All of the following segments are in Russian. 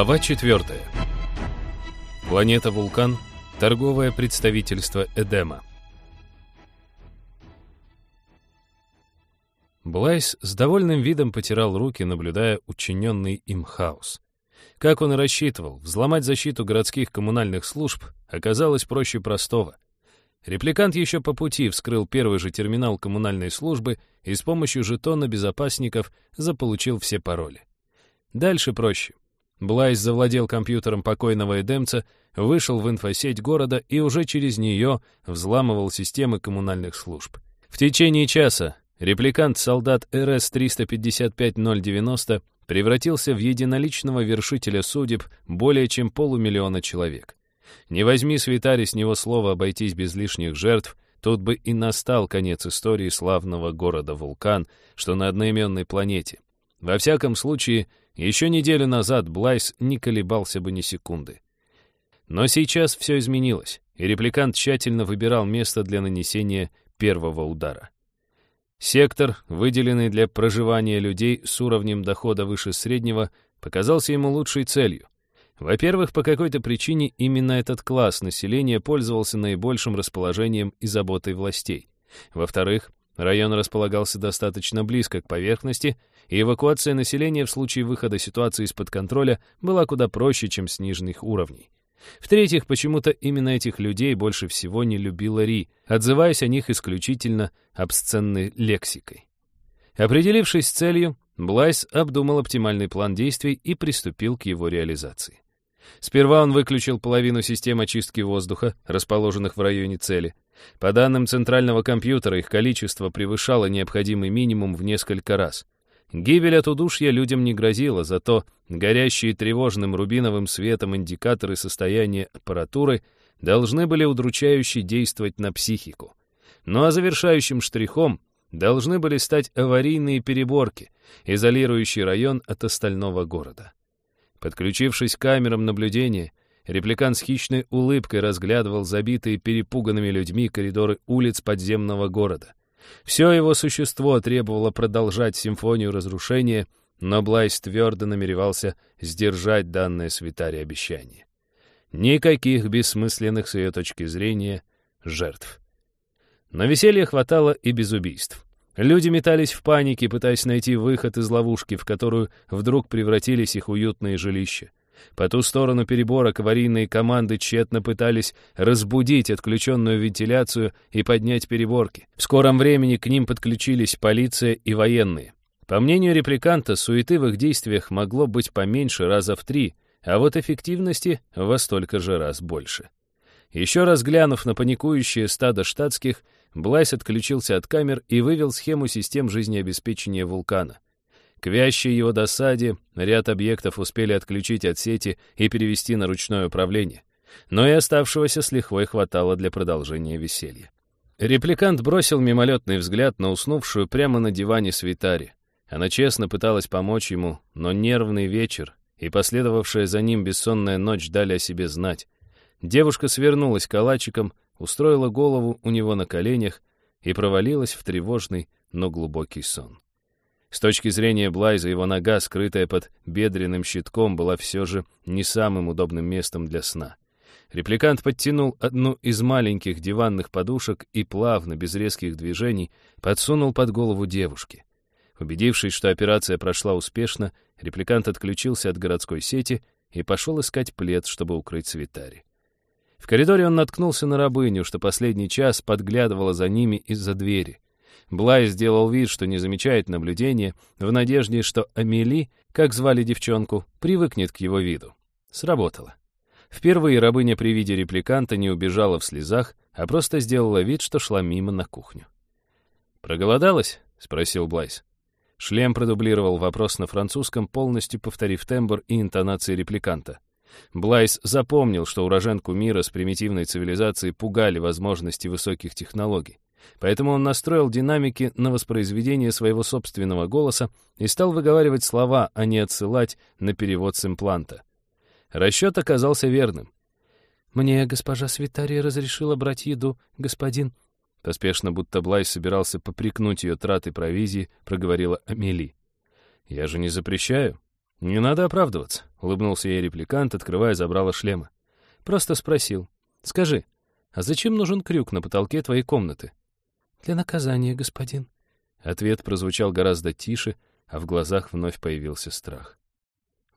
Глава 4. Планета Вулкан. Торговое представительство Эдема. Блайс с довольным видом потирал руки, наблюдая учиненный им хаос. Как он и рассчитывал, взломать защиту городских коммунальных служб оказалось проще простого. Репликант еще по пути вскрыл первый же терминал коммунальной службы и с помощью жетона безопасников заполучил все пароли. Дальше проще. Блайс завладел компьютером покойного эдемца, вышел в инфосеть города и уже через нее взламывал системы коммунальных служб. В течение часа репликант-солдат РС-355-090 превратился в единоличного вершителя судеб более чем полумиллиона человек. Не возьми святари с него слова обойтись без лишних жертв, тут бы и настал конец истории славного города Вулкан, что на одноименной планете. Во всяком случае, еще неделю назад Блайс не колебался бы ни секунды. Но сейчас все изменилось, и репликант тщательно выбирал место для нанесения первого удара. Сектор, выделенный для проживания людей с уровнем дохода выше среднего, показался ему лучшей целью. Во-первых, по какой-то причине именно этот класс населения пользовался наибольшим расположением и заботой властей. Во-вторых, район располагался достаточно близко к поверхности, и эвакуация населения в случае выхода ситуации из-под контроля была куда проще, чем с нижних уровней. В-третьих, почему-то именно этих людей больше всего не любила Ри, отзываясь о них исключительно обсценной лексикой. Определившись с целью, Блайс обдумал оптимальный план действий и приступил к его реализации. Сперва он выключил половину систем очистки воздуха, расположенных в районе цели. По данным центрального компьютера, их количество превышало необходимый минимум в несколько раз — Гибель от удушья людям не грозила, зато горящие тревожным рубиновым светом индикаторы состояния аппаратуры должны были удручающе действовать на психику. Ну а завершающим штрихом должны были стать аварийные переборки, изолирующие район от остального города. Подключившись к камерам наблюдения, репликант с хищной улыбкой разглядывал забитые перепуганными людьми коридоры улиц подземного города. Все его существо требовало продолжать симфонию разрушения, но Блайс твердо намеревался сдержать данное святаре обещание. Никаких бессмысленных с ее точки зрения жертв. Но веселья хватало и без убийств. Люди метались в панике, пытаясь найти выход из ловушки, в которую вдруг превратились их уютные жилища. По ту сторону переборок аварийные команды тщетно пытались разбудить отключенную вентиляцию и поднять переборки. В скором времени к ним подключились полиция и военные. По мнению репликанта, суеты в их действиях могло быть поменьше раза в три, а вот эффективности во столько же раз больше. Еще раз глянув на паникующее стадо штатских, Блайс отключился от камер и вывел схему систем жизнеобеспечения вулкана — к вящей его досаде ряд объектов успели отключить от сети и перевести на ручное управление. Но и оставшегося с лихвой хватало для продолжения веселья. Репликант бросил мимолетный взгляд на уснувшую прямо на диване Свитари. Она честно пыталась помочь ему, но нервный вечер и последовавшая за ним бессонная ночь дали о себе знать. Девушка свернулась калачиком, устроила голову у него на коленях и провалилась в тревожный, но глубокий сон. С точки зрения Блайза, его нога, скрытая под бедренным щитком, была все же не самым удобным местом для сна. Репликант подтянул одну из маленьких диванных подушек и плавно, без резких движений, подсунул под голову девушки. Убедившись, что операция прошла успешно, репликант отключился от городской сети и пошел искать плед, чтобы укрыть свитари. В коридоре он наткнулся на рабыню, что последний час подглядывала за ними из-за двери — Блай сделал вид, что не замечает наблюдения, в надежде, что Амели, как звали девчонку, привыкнет к его виду. Сработало. Впервые рабыня при виде репликанта не убежала в слезах, а просто сделала вид, что шла мимо на кухню. «Проголодалась?» — спросил Блайс. Шлем продублировал вопрос на французском, полностью повторив тембр и интонации репликанта. Блайс запомнил, что уроженку мира с примитивной цивилизацией пугали возможности высоких технологий. Поэтому он настроил динамики на воспроизведение своего собственного голоса и стал выговаривать слова, а не отсылать на перевод с импланта. Расчет оказался верным. «Мне госпожа Свитария разрешила брать еду, господин...» Поспешно, будто Блай собирался попрекнуть ее траты провизии, проговорила Амели. «Я же не запрещаю». «Не надо оправдываться», — улыбнулся ей репликант, открывая забрало шлема. «Просто спросил. Скажи, а зачем нужен крюк на потолке твоей комнаты?» «Для наказания, господин». Ответ прозвучал гораздо тише, а в глазах вновь появился страх.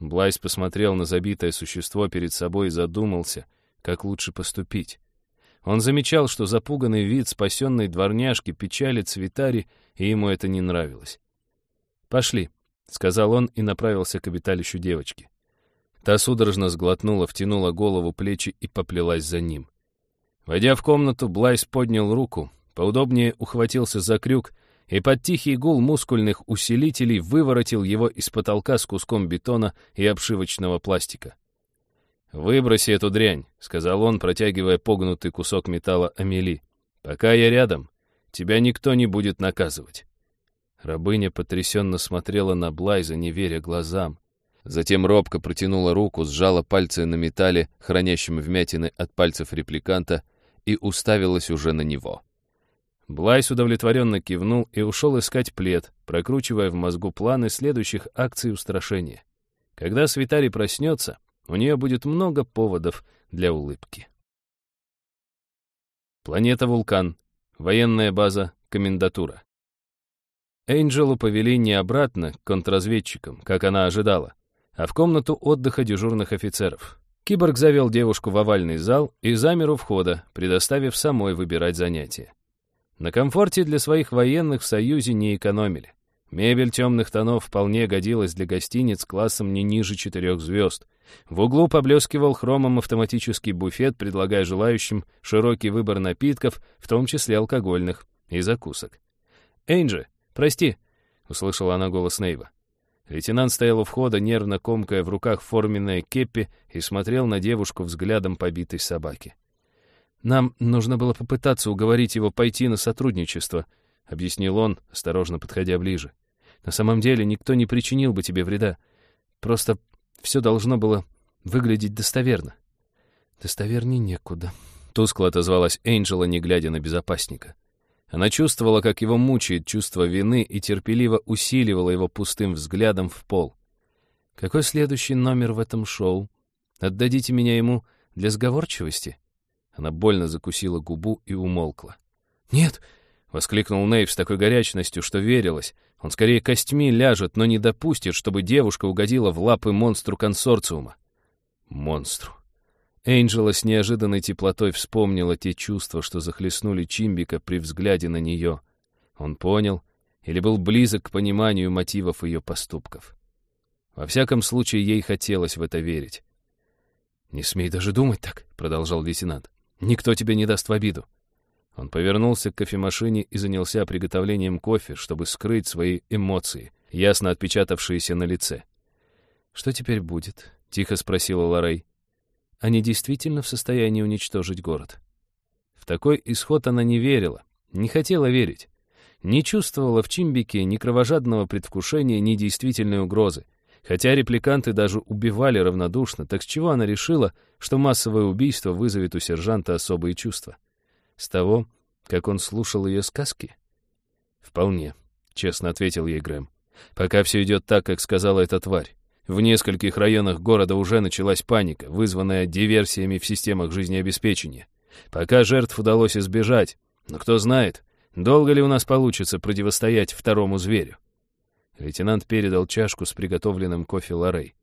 Блайс посмотрел на забитое существо перед собой и задумался, как лучше поступить. Он замечал, что запуганный вид спасенной дворняжки печалит Цветари, и ему это не нравилось. «Пошли», — сказал он и направился к обиталищу девочки. Та судорожно сглотнула, втянула голову, плечи и поплелась за ним. Войдя в комнату, Блайс поднял руку, поудобнее ухватился за крюк и под тихий гул мускульных усилителей выворотил его из потолка с куском бетона и обшивочного пластика. «Выброси эту дрянь», — сказал он, протягивая погнутый кусок металла Амели. «Пока я рядом, тебя никто не будет наказывать». Рабыня потрясенно смотрела на Блайза, не веря глазам. Затем робко протянула руку, сжала пальцы на металле, хранящем вмятины от пальцев репликанта, и уставилась уже на него. Блайс удовлетворенно кивнул и ушел искать плед, прокручивая в мозгу планы следующих акций устрашения. Когда Свитари проснется, у нее будет много поводов для улыбки. Планета Вулкан. Военная база. Комендатура. Эйнджелу повели не обратно к контрразведчикам, как она ожидала, а в комнату отдыха дежурных офицеров. Киборг завел девушку в овальный зал и замер у входа, предоставив самой выбирать занятия. На комфорте для своих военных в Союзе не экономили. Мебель темных тонов вполне годилась для гостиниц классом не ниже четырех звезд. В углу поблескивал хромом автоматический буфет, предлагая желающим широкий выбор напитков, в том числе алкогольных, и закусок. «Эйнджи, прости», — услышала она голос Нейва. Лейтенант стоял у входа, нервно комкая в руках форменное кеппи и смотрел на девушку взглядом побитой собаки. «Нам нужно было попытаться уговорить его пойти на сотрудничество», — объяснил он, осторожно подходя ближе. «На самом деле никто не причинил бы тебе вреда. Просто все должно было выглядеть достоверно». «Достоверней некуда», — тускло отозвалась Энджела, не глядя на безопасника. Она чувствовала, как его мучает чувство вины и терпеливо усиливала его пустым взглядом в пол. «Какой следующий номер в этом шоу? Отдадите меня ему для сговорчивости?» Она больно закусила губу и умолкла. «Нет!» — воскликнул Нейв с такой горячностью, что верилось. Он скорее костьми ляжет, но не допустит, чтобы девушка угодила в лапы монстру консорциума. Монстру. Энджела с неожиданной теплотой вспомнила те чувства, что захлестнули Чимбика при взгляде на нее. Он понял или был близок к пониманию мотивов ее поступков. Во всяком случае, ей хотелось в это верить. «Не смей даже думать так», — продолжал лейтенант. Никто тебе не даст в обиду». Он повернулся к кофемашине и занялся приготовлением кофе, чтобы скрыть свои эмоции, ясно отпечатавшиеся на лице. «Что теперь будет?» — тихо спросила Лорей. «Они действительно в состоянии уничтожить город?» В такой исход она не верила, не хотела верить. Не чувствовала в Чимбике ни кровожадного предвкушения, ни действительной угрозы. Хотя репликанты даже убивали равнодушно, так с чего она решила, что массовое убийство вызовет у сержанта особые чувства? С того, как он слушал ее сказки? «Вполне», — честно ответил ей Грэм. «Пока все идет так, как сказала эта тварь. В нескольких районах города уже началась паника, вызванная диверсиями в системах жизнеобеспечения. Пока жертв удалось избежать, но кто знает, долго ли у нас получится противостоять второму зверю. Лейтенант передал чашку с приготовленным кофе Лорей.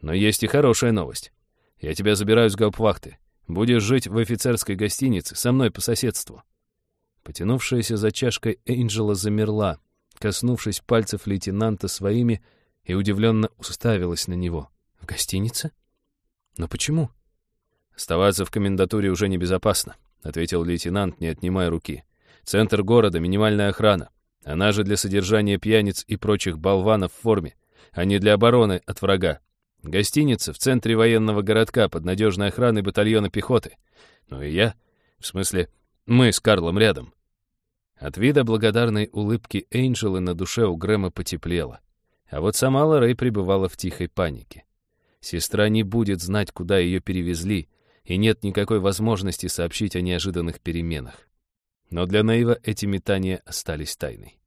«Но есть и хорошая новость. Я тебя забираю с гауптвахты. Будешь жить в офицерской гостинице, со мной по соседству». Потянувшаяся за чашкой Энджела замерла, коснувшись пальцев лейтенанта своими, и удивленно уставилась на него. «В гостинице? Но почему?» «Оставаться в комендатуре уже небезопасно», — ответил лейтенант, не отнимая руки. «Центр города, минимальная охрана. Она же для содержания пьяниц и прочих болванов в форме, а не для обороны от врага. Гостиница в центре военного городка под надежной охраной батальона пехоты. Ну и я, в смысле, мы с Карлом рядом. От вида благодарной улыбки Эйнджелы на душе у Грэма потеплело. А вот сама Лорей пребывала в тихой панике. Сестра не будет знать, куда ее перевезли, и нет никакой возможности сообщить о неожиданных переменах. Но для Наива эти метания остались тайной.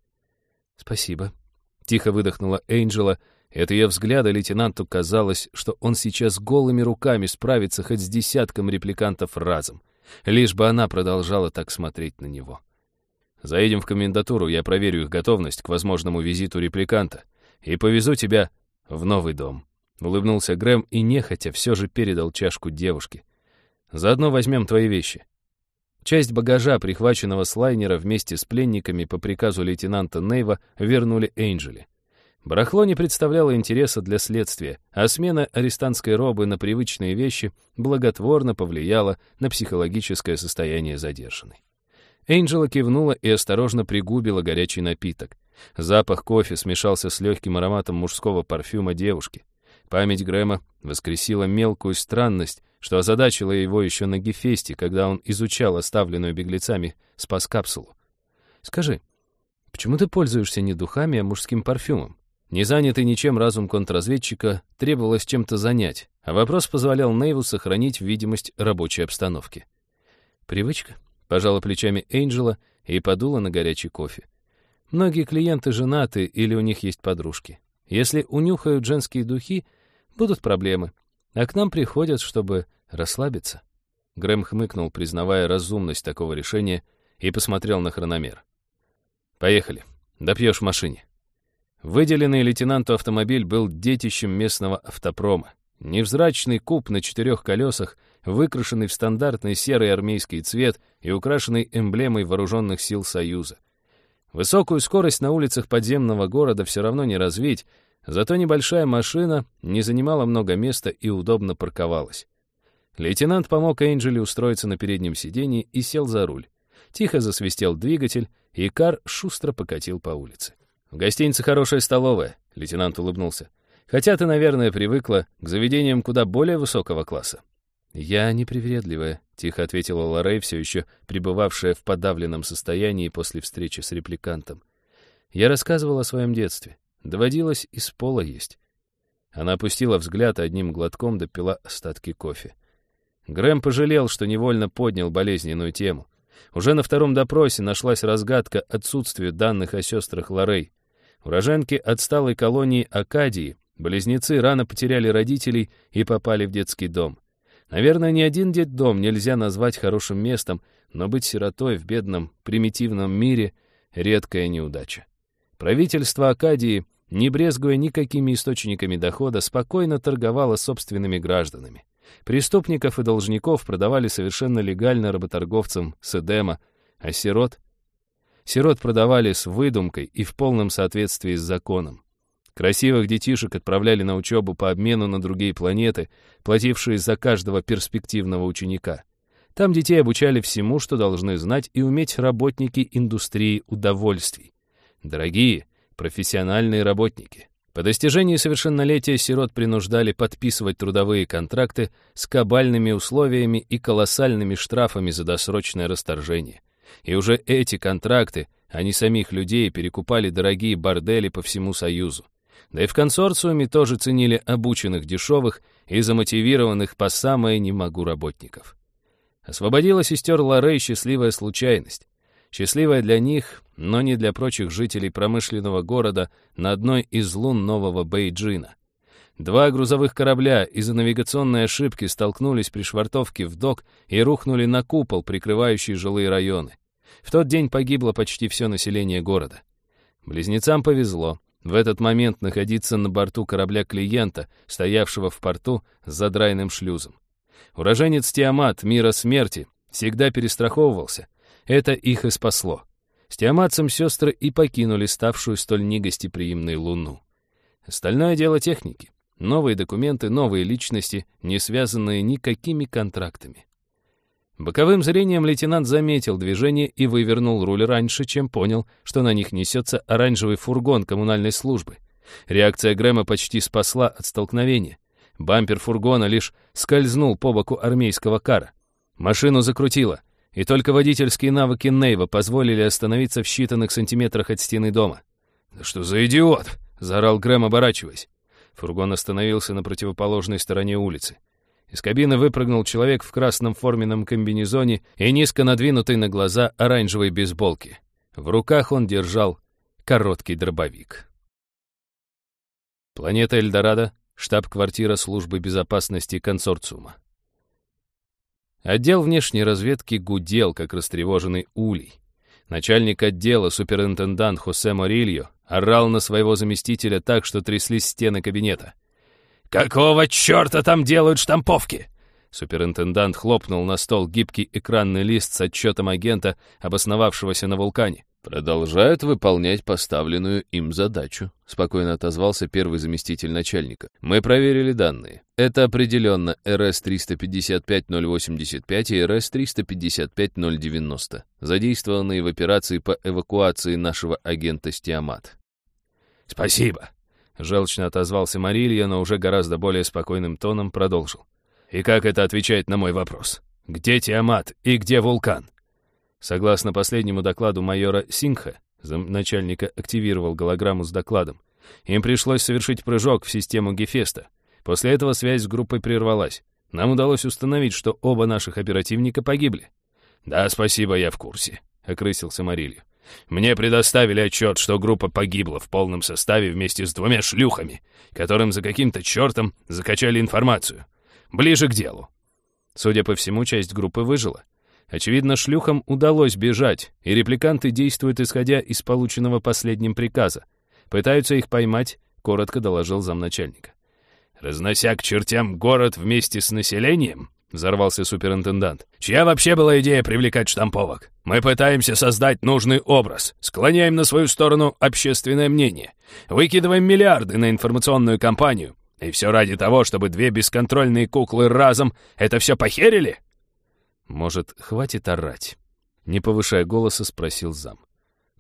«Спасибо», — тихо выдохнула Эйнджела, Это ее взгляда лейтенанту казалось, что он сейчас голыми руками справится хоть с десятком репликантов разом, лишь бы она продолжала так смотреть на него. «Заедем в комендатуру, я проверю их готовность к возможному визиту репликанта и повезу тебя в новый дом». Улыбнулся Грэм и нехотя все же передал чашку девушке. «Заодно возьмем твои вещи». Часть багажа, прихваченного с лайнера вместе с пленниками по приказу лейтенанта Нейва, вернули Эйнджели. Барахло не представляло интереса для следствия, а смена арестантской робы на привычные вещи благотворно повлияла на психологическое состояние задержанной. Эйнджела кивнула и осторожно пригубила горячий напиток. Запах кофе смешался с легким ароматом мужского парфюма девушки. Память Грэма воскресила мелкую странность, что озадачило его еще на Гефесте, когда он изучал оставленную беглецами спас-капсулу. «Скажи, почему ты пользуешься не духами, а мужским парфюмом?» Не занятый ничем разум контрразведчика требовалось чем-то занять, а вопрос позволял Нейву сохранить видимость рабочей обстановки. «Привычка?» — пожала плечами Эйнджела и подула на горячий кофе. «Многие клиенты женаты или у них есть подружки. Если унюхают женские духи, Будут проблемы. А к нам приходят, чтобы расслабиться. Грэм хмыкнул, признавая разумность такого решения, и посмотрел на хрономер. «Поехали. Допьешь в машине». Выделенный лейтенанту автомобиль был детищем местного автопрома. Невзрачный куб на четырех колесах, выкрашенный в стандартный серый армейский цвет и украшенный эмблемой вооруженных сил Союза. Высокую скорость на улицах подземного города все равно не развить, Зато небольшая машина не занимала много места и удобно парковалась. Лейтенант помог Энджели устроиться на переднем сиденье и сел за руль. Тихо засвистел двигатель, и кар шустро покатил по улице. «В гостинице хорошая столовая», — лейтенант улыбнулся. «Хотя ты, наверное, привыкла к заведениям куда более высокого класса». «Я непривередливая», — тихо ответила Лоррей, все еще пребывавшая в подавленном состоянии после встречи с репликантом. «Я рассказывала о своем детстве. Доводилось из пола есть. Она опустила взгляд и одним глотком допила остатки кофе. Грэм пожалел, что невольно поднял болезненную тему. Уже на втором допросе нашлась разгадка отсутствия данных о сестрах Лорей. Уроженки отсталой колонии Акадии, близнецы рано потеряли родителей и попали в детский дом. Наверное, ни один детдом нельзя назвать хорошим местом, но быть сиротой в бедном, примитивном мире — редкая неудача. Правительство Акадии, не брезгуя никакими источниками дохода, спокойно торговало собственными гражданами. Преступников и должников продавали совершенно легально работорговцам с Эдема, а сирот... Сирот продавали с выдумкой и в полном соответствии с законом. Красивых детишек отправляли на учебу по обмену на другие планеты, платившие за каждого перспективного ученика. Там детей обучали всему, что должны знать и уметь работники индустрии удовольствий. Дорогие, профессиональные работники. По достижении совершеннолетия сирот принуждали подписывать трудовые контракты с кабальными условиями и колоссальными штрафами за досрочное расторжение. И уже эти контракты, не самих людей, перекупали дорогие бордели по всему Союзу. Да и в консорциуме тоже ценили обученных дешевых и замотивированных по самое не могу работников. Освободила сестер Лорей счастливая случайность. Счастливая для них, но не для прочих жителей промышленного города на одной из лун нового Бейджина. Два грузовых корабля из-за навигационной ошибки столкнулись при швартовке в док и рухнули на купол, прикрывающий жилые районы. В тот день погибло почти все население города. Близнецам повезло в этот момент находиться на борту корабля клиента, стоявшего в порту с задрайным шлюзом. Уроженец Тиамат, мира смерти, всегда перестраховывался — это их и спасло. С Тиаматцем сестры и покинули ставшую столь негостеприимной Луну. Остальное дело техники. Новые документы, новые личности, не связанные никакими контрактами. Боковым зрением лейтенант заметил движение и вывернул руль раньше, чем понял, что на них несется оранжевый фургон коммунальной службы. Реакция Грэма почти спасла от столкновения. Бампер фургона лишь скользнул по боку армейского кара. Машину закрутило — и только водительские навыки Нейва позволили остановиться в считанных сантиметрах от стены дома. «Да что за идиот!» — заорал Грэм, оборачиваясь. Фургон остановился на противоположной стороне улицы. Из кабины выпрыгнул человек в красном форменном комбинезоне и низко надвинутый на глаза оранжевой бейсболки. В руках он держал короткий дробовик. Планета Эльдорадо, штаб-квартира службы безопасности консорциума. Отдел внешней разведки гудел, как растревоженный улей. Начальник отдела, суперинтендант Хосе Морильо, орал на своего заместителя так, что тряслись стены кабинета. «Какого черта там делают штамповки?» Суперинтендант хлопнул на стол гибкий экранный лист с отчетом агента, обосновавшегося на вулкане. «Продолжают выполнять поставленную им задачу», — спокойно отозвался первый заместитель начальника. «Мы проверили данные. Это определенно РС-355-085 и РС-355-090, задействованные в операции по эвакуации нашего агента Стиамат». «Спасибо», — желчно отозвался Марилья, но уже гораздо более спокойным тоном продолжил. «И как это отвечает на мой вопрос? Где Тиамат и где вулкан?» Согласно последнему докладу майора Сингха, начальника активировал голограмму с докладом. Им пришлось совершить прыжок в систему Гефеста. После этого связь с группой прервалась. Нам удалось установить, что оба наших оперативника погибли. «Да, спасибо, я в курсе», — окрысился Марилью. «Мне предоставили отчет, что группа погибла в полном составе вместе с двумя шлюхами, которым за каким-то чертом закачали информацию. Ближе к делу». Судя по всему, часть группы выжила. Очевидно, шлюхам удалось бежать, и репликанты действуют, исходя из полученного последним приказа. Пытаются их поймать, коротко доложил замначальника. «Разнося к чертям город вместе с населением?» — взорвался суперинтендант. «Чья вообще была идея привлекать штамповок? Мы пытаемся создать нужный образ, склоняем на свою сторону общественное мнение, выкидываем миллиарды на информационную кампанию, и все ради того, чтобы две бесконтрольные куклы разом это все похерили?» «Может, хватит орать?» Не повышая голоса, спросил зам.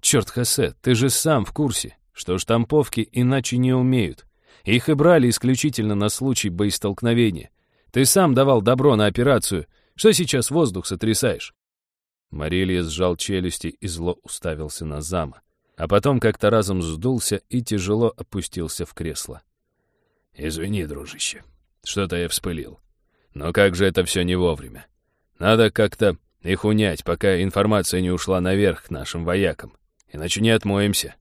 «Черт, Хосе, ты же сам в курсе, что штамповки иначе не умеют. Их и брали исключительно на случай боестолкновения. Ты сам давал добро на операцию. Что сейчас воздух сотрясаешь?» Марилья сжал челюсти и зло уставился на зама, а потом как-то разом сдулся и тяжело опустился в кресло. «Извини, дружище, что-то я вспылил. Но как же это все не вовремя? Надо как-то их унять, пока информация не ушла наверх к нашим воякам. Иначе не отмоемся.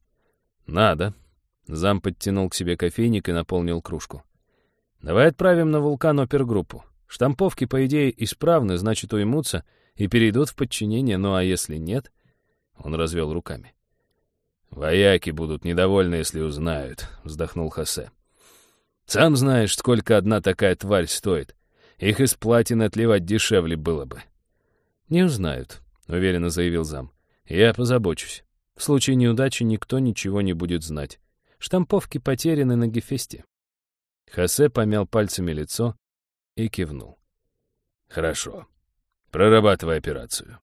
Надо. Зам подтянул к себе кофейник и наполнил кружку. Давай отправим на вулкан опергруппу. Штамповки, по идее, исправны, значит, уймутся и перейдут в подчинение, ну а если нет... Он развел руками. «Вояки будут недовольны, если узнают», — вздохнул Хосе. «Сам знаешь, сколько одна такая тварь стоит. Их из платины отливать дешевле было бы. «Не узнают», — уверенно заявил зам. «Я позабочусь. В случае неудачи никто ничего не будет знать. Штамповки потеряны на Гефесте». Хосе помял пальцами лицо и кивнул. «Хорошо. Прорабатывай операцию».